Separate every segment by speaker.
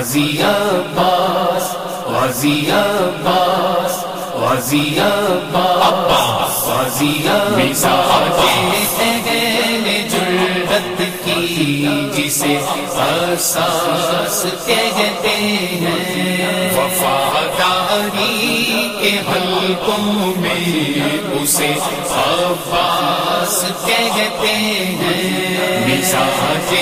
Speaker 1: غازی عباس غازی عباس غازی عباس غازی عباس۔ جسے احساس کہتے ہیں۔ وفاداری کے حلقوں میں اسے عباس کہتے ہیں۔ مزاج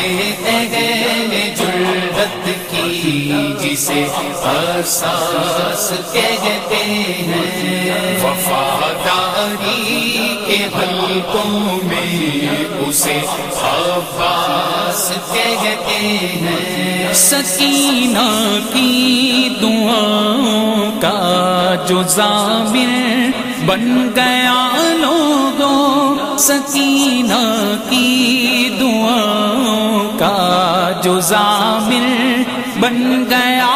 Speaker 1: کی جسے احساس کہتے ہیں۔ وفاداری کے حلقوں میں اسے عباس کہتے ہیں۔
Speaker 2: سکینہ کی دعاؤں کا جو ضامر بن گیا لوگوں، سکینہ کی دعاؤں کا جو ضامر بن گیا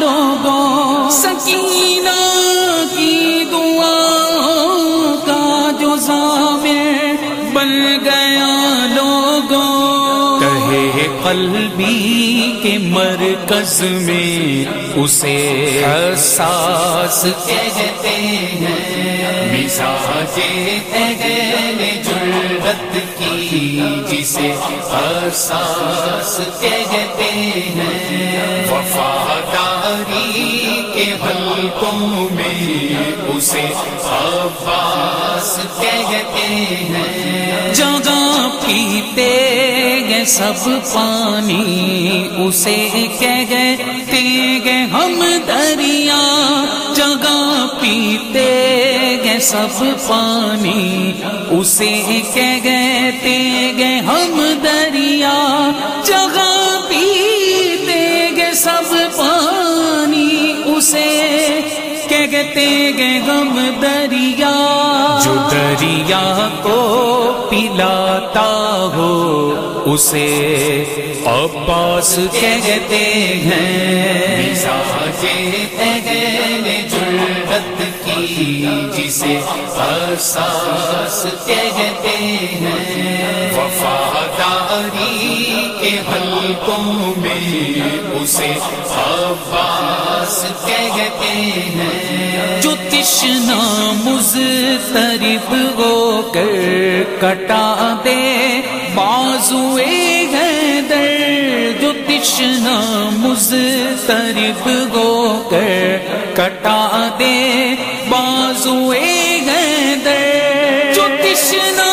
Speaker 2: لوگوں سکینہ کی دعاؤں کا جو ضامر بن گیا لوگوں کہے قلبی کے مرکز میں اسے احساس
Speaker 1: کہتے ہیں مزاج اگل جلدت کی جسے احساس کہتے ہیں۔ وفاداری کے حلقوں میں اسے عباس کہتے ہیں۔
Speaker 2: جگہ پیتے گے سب پانی، اسے کہہ گئے گے ہم دریا۔ جگہ پیتے سب پانی اسے کہہ گئے گے ہم دریا، جگہ پیتے گے سب پانی، اسے کہتے گے غم دریا۔ جو دریا کو پلاتا ہو، اسے عباس کہتے ہیں۔
Speaker 1: جسے احساس کہتے ہیں۔ وفاداری کے حلقوں میں اسے عباس کہتے ہیں۔
Speaker 2: جو تشنا مزترب ہو کر کٹا دے، بازو در۔ جو تشنا مزترب ہو کر کٹا دے بازو در جو تشنا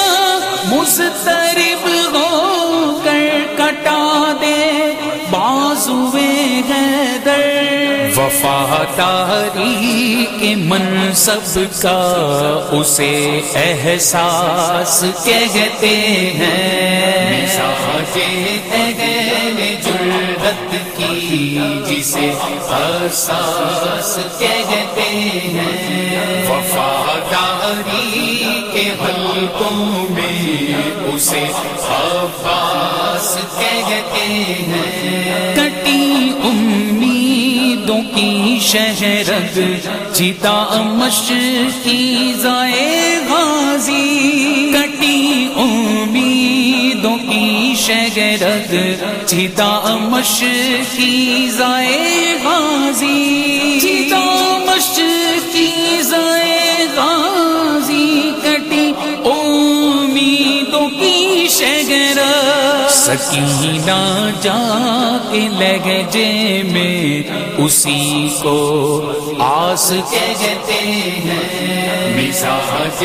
Speaker 2: مزترب ہو کر کٹا دے بازو در وفاداری کے منصب کا اسے احساس کہتے ہیں
Speaker 1: مزاج اگل جلدت کی جسے احساس کہتے ہیں۔ وفاداری کے حلقوں میں اسے عباس کہتے ہیں۔
Speaker 2: کٹی امیدوں کی شہرد چیتا مش کی زائے غازی۔ کٹی کی شہرد چیتا مش کی زائے غازی۔ چیتا مش کی زائے غازی، کٹی امیدوں کی شہرد سکینہ جا کے لگے میں اسی کو آس
Speaker 1: کہتے ہیں۔ مزاج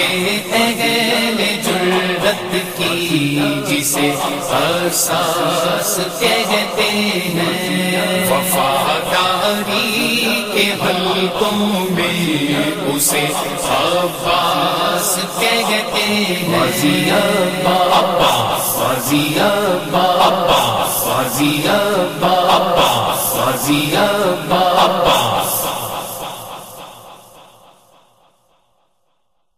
Speaker 1: اگل جلدت کی جسے احساس کہتے ہیں۔ وفاداری کے حلقوں میں اسے عباس کہتے ہیں۔ غازی عباس غازی عباس غازی عباس غازی عباس۔